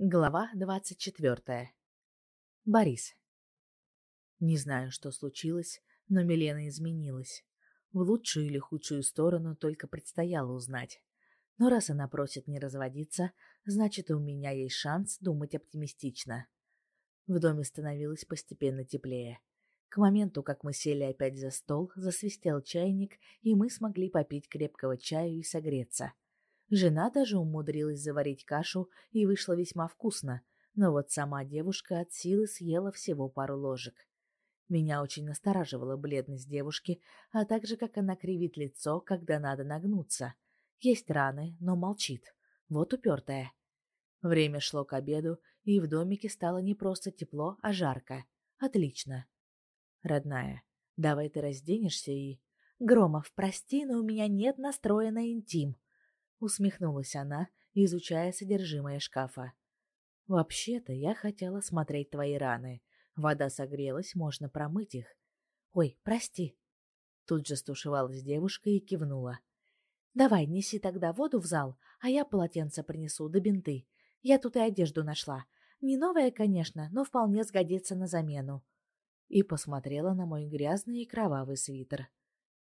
Глава двадцать четвертая. Борис. Не знаю, что случилось, но Милена изменилась. В лучшую или худшую сторону только предстояло узнать. Но раз она просит не разводиться, значит, у меня есть шанс думать оптимистично. В доме становилось постепенно теплее. К моменту, как мы сели опять за стол, засвистел чайник, и мы смогли попить крепкого чаю и согреться — Жена даже умудрилась заварить кашу и вышла весьма вкусно, но вот сама девушка от силы съела всего пару ложек. Меня очень настораживала бледность девушки, а также как она кривит лицо, когда надо нагнуться. Есть раны, но молчит. Вот упертая. Время шло к обеду, и в домике стало не просто тепло, а жарко. Отлично. Родная, давай ты разденешься и... Громов, прости, но у меня нет настроя на интим усмехнулась она, изучая содержимое шкафа. Вообще-то я хотела смотреть твои раны. Вода согрелась, можно промыть их. Ой, прости. Тут же стушевалась девушка и кивнула. Давай, неси тогда воду в зал, а я полотенце принесу да бинты. Я тут и одежду нашла. Не новая, конечно, но вполне сгодится на замену. И посмотрела на мой грязный и кровавый свитер.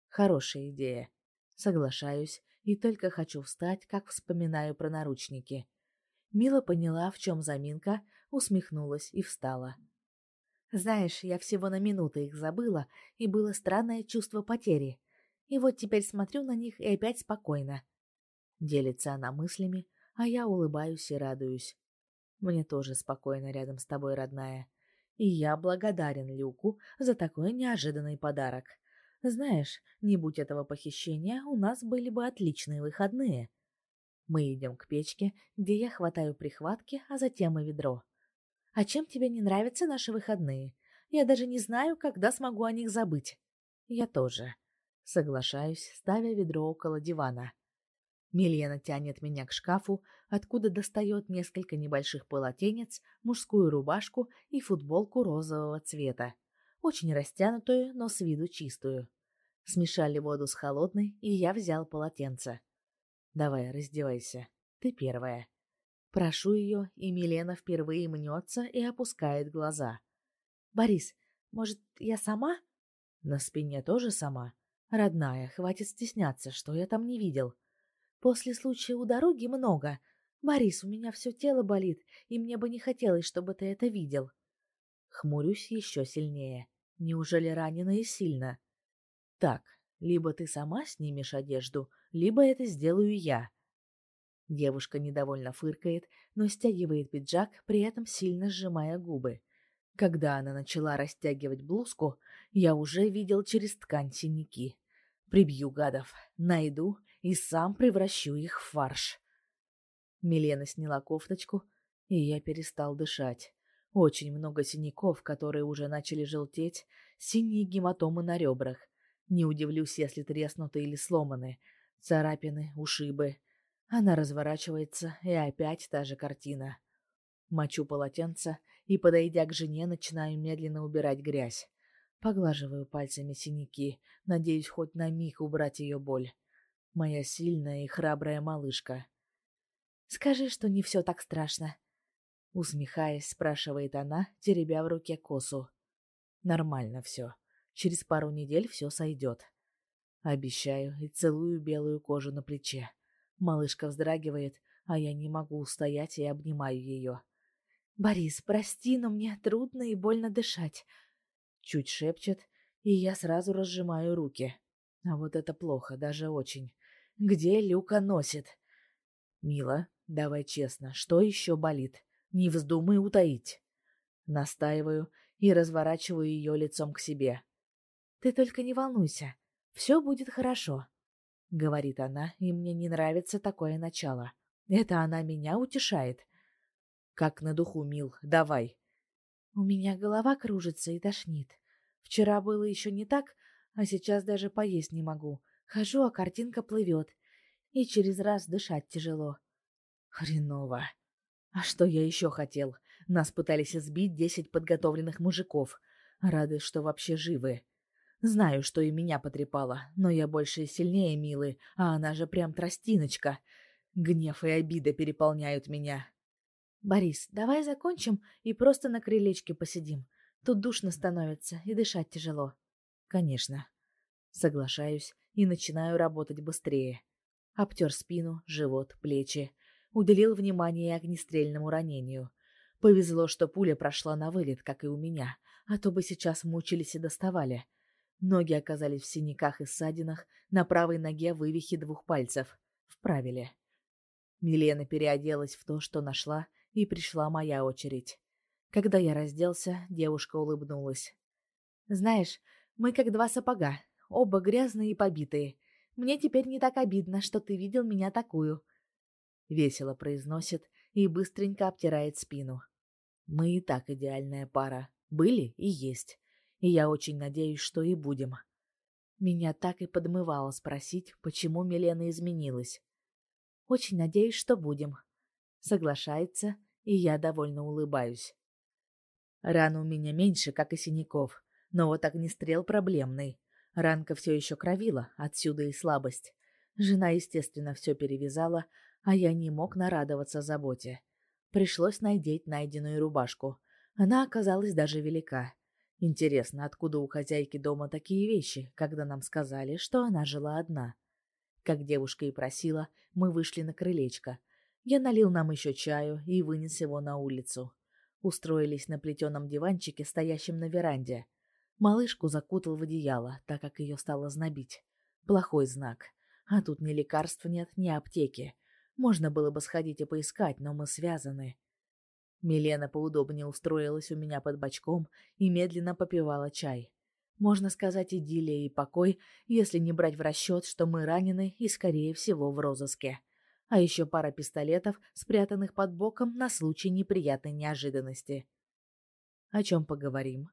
Хорошая идея. Соглашаюсь и только хочу встать, как вспоминаю про наручники. Мила поняла, в чем заминка, усмехнулась и встала. Знаешь, я всего на минуту их забыла, и было странное чувство потери. И вот теперь смотрю на них и опять спокойно. Делится она мыслями, а я улыбаюсь и радуюсь. Мне тоже спокойно рядом с тобой, родная. И я благодарен Люку за такой неожиданный подарок. Знаешь, не будь этого похищения, у нас были бы отличные выходные. Мы идем к печке, где я хватаю прихватки, а затем и ведро. А чем тебе не нравятся наши выходные? Я даже не знаю, когда смогу о них забыть. Я тоже. Соглашаюсь, ставя ведро около дивана. Милена тянет меня к шкафу, откуда достает несколько небольших полотенец, мужскую рубашку и футболку розового цвета очень растянутую, но с виду чистую. Смешали воду с холодной, и я взял полотенце. «Давай, раздевайся. Ты первая». Прошу ее, и Милена впервые мнется и опускает глаза. «Борис, может, я сама?» «На спине тоже сама?» «Родная, хватит стесняться, что я там не видел. После случая у дороги много. Борис, у меня все тело болит, и мне бы не хотелось, чтобы ты это видел». Хмурюсь еще сильнее. Неужели ранена и сильно? Так, либо ты сама снимешь одежду, либо это сделаю я. Девушка недовольно фыркает, но стягивает пиджак, при этом сильно сжимая губы. Когда она начала растягивать блузку, я уже видел через ткань синяки. Прибью гадов, найду и сам превращу их в фарш. Милена сняла кофточку, и я перестал дышать. Очень много синяков, которые уже начали желтеть, синие гематомы на ребрах. Не удивлюсь, если треснуты или сломаны. Царапины, ушибы. Она разворачивается, и опять та же картина. Мочу полотенце и, подойдя к жене, начинаю медленно убирать грязь. Поглаживаю пальцами синяки, надеюсь хоть на миг убрать ее боль. Моя сильная и храбрая малышка. «Скажи, что не все так страшно», Усмехаясь, спрашивает она, теребя в руке косу. Нормально все. Через пару недель все сойдет. Обещаю и целую белую кожу на плече. Малышка вздрагивает, а я не могу устоять и обнимаю ее. «Борис, прости, но мне трудно и больно дышать», — чуть шепчет, и я сразу разжимаю руки. А вот это плохо, даже очень. Где Люка носит? «Мила, давай честно, что еще болит?» Не вздумай утаить. Настаиваю и разворачиваю ее лицом к себе. Ты только не волнуйся. Все будет хорошо. Говорит она, и мне не нравится такое начало. Это она меня утешает. Как на духу, мил, давай. У меня голова кружится и тошнит. Вчера было еще не так, а сейчас даже поесть не могу. Хожу, а картинка плывет. И через раз дышать тяжело. Хреново. А что я еще хотел? Нас пытались сбить десять подготовленных мужиков. Рады, что вообще живы. Знаю, что и меня потрепало, но я больше и сильнее Милы, а она же прям тростиночка. Гнев и обида переполняют меня. Борис, давай закончим и просто на крылечке посидим. Тут душно становится и дышать тяжело. Конечно. Соглашаюсь и начинаю работать быстрее. Обтер спину, живот, плечи. Уделил внимание огнестрельному ранению. Повезло, что пуля прошла на вылет, как и у меня, а то бы сейчас мучились и доставали. Ноги оказались в синяках и ссадинах, на правой ноге вывихи двух пальцев. Вправили. Милена переоделась в то, что нашла, и пришла моя очередь. Когда я разделся, девушка улыбнулась. «Знаешь, мы как два сапога, оба грязные и побитые. Мне теперь не так обидно, что ты видел меня такую». Весело произносит и быстренько обтирает спину. «Мы и так идеальная пара. Были и есть. И я очень надеюсь, что и будем». Меня так и подмывало спросить, почему Милена изменилась. «Очень надеюсь, что будем», Соглашается, и я довольно улыбаюсь. Ран у меня меньше, как и синяков, но вот огнестрел проблемный. Ранка все еще кровила, отсюда и слабость. Жена, естественно, все перевязала, а я не мог нарадоваться заботе. Пришлось надеть найденную рубашку. Она оказалась даже велика. Интересно, откуда у хозяйки дома такие вещи, когда нам сказали, что она жила одна? Как девушка и просила, мы вышли на крылечко. Я налил нам еще чаю и вынес его на улицу. Устроились на плетеном диванчике, стоящем на веранде. Малышку закутал в одеяло, так как ее стало знобить. Плохой знак. А тут ни лекарств нет, ни аптеки. Можно было бы сходить и поискать, но мы связаны. Милена поудобнее устроилась у меня под бочком и медленно попивала чай. Можно сказать, идиллия и покой, если не брать в расчет, что мы ранены и, скорее всего, в розыске а еще пара пистолетов, спрятанных под боком на случай неприятной неожиданности. О чем поговорим?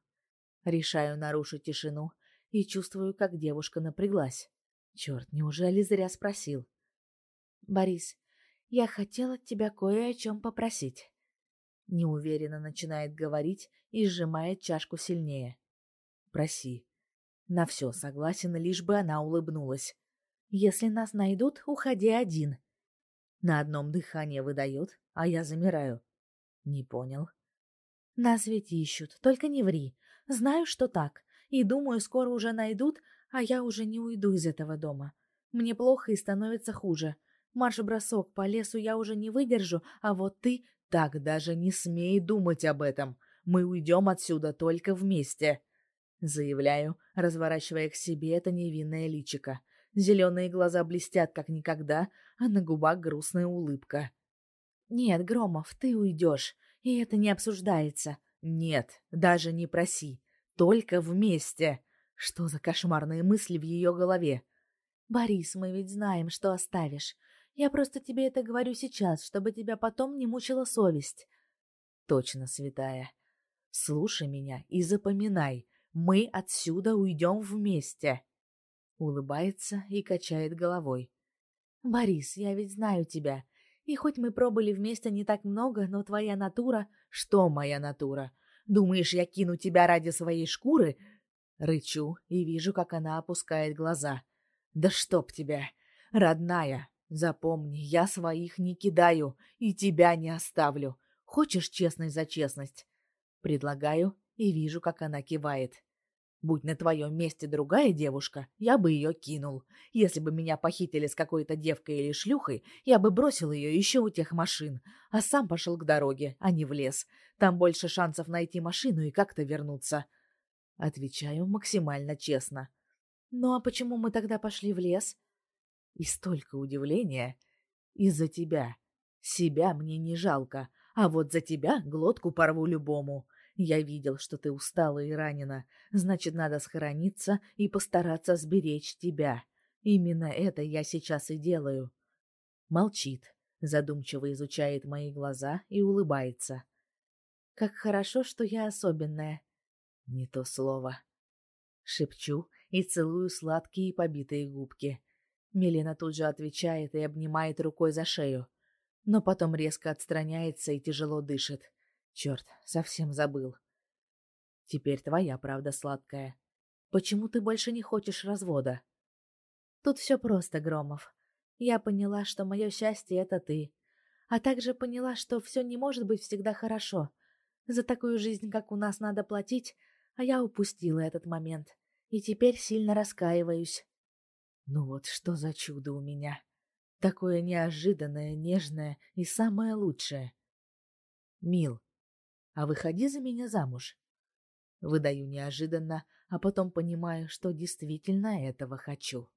Решаю нарушить тишину и чувствую, как девушка напряглась. Черт, неужели зря спросил? Борис, я хотела тебя кое о чем попросить. Неуверенно начинает говорить и сжимает чашку сильнее. Проси. На все согласен, лишь бы она улыбнулась. Если нас найдут, уходи один. На одном дыхании выдает, а я замираю. Не понял. Нас ведь ищут, только не ври. Знаю, что так. И думаю, скоро уже найдут, а я уже не уйду из этого дома. Мне плохо и становится хуже. Марш-бросок по лесу я уже не выдержу, а вот ты... Так даже не смей думать об этом. Мы уйдем отсюда только вместе. Заявляю, разворачивая к себе это невинное личико. Зеленые глаза блестят как никогда, а на губах грустная улыбка. «Нет, Громов, ты уйдешь, и это не обсуждается. Нет, даже не проси. Только вместе!» Что за кошмарные мысли в ее голове? «Борис, мы ведь знаем, что оставишь. Я просто тебе это говорю сейчас, чтобы тебя потом не мучила совесть». «Точно, святая. Слушай меня и запоминай. Мы отсюда уйдем вместе». Улыбается и качает головой. «Борис, я ведь знаю тебя. И хоть мы пробыли вместе не так много, но твоя натура... Что моя натура? Думаешь, я кину тебя ради своей шкуры?» Рычу и вижу, как она опускает глаза. «Да чтоб тебя! Родная, запомни, я своих не кидаю и тебя не оставлю. Хочешь честность за честность?» Предлагаю и вижу, как она кивает. Будь на твоем месте другая девушка, я бы ее кинул. Если бы меня похитили с какой-то девкой или шлюхой, я бы бросил ее еще у тех машин, а сам пошел к дороге, а не в лес. Там больше шансов найти машину и как-то вернуться. Отвечаю максимально честно. Ну а почему мы тогда пошли в лес? И столько удивления. Из-за тебя. Себя мне не жалко, а вот за тебя глотку порву любому. Я видел, что ты устала и ранена. Значит, надо схорониться и постараться сберечь тебя. Именно это я сейчас и делаю. Молчит, задумчиво изучает мои глаза и улыбается. Как хорошо, что я особенная. Не то слово. Шепчу и целую сладкие побитые губки. Милена тут же отвечает и обнимает рукой за шею, но потом резко отстраняется и тяжело дышит. Черт, совсем забыл. Теперь твоя правда сладкая. Почему ты больше не хочешь развода? Тут все просто, Громов. Я поняла, что мое счастье — это ты. а также поняла, что все не может быть всегда хорошо. За такую жизнь, как у нас, надо платить, а я упустила этот момент. И теперь сильно раскаиваюсь. Ну вот что за чудо у меня. Такое неожиданное, нежное и самое лучшее. Мил, а выходи за меня замуж. Выдаю неожиданно, а потом понимаю, что действительно этого хочу.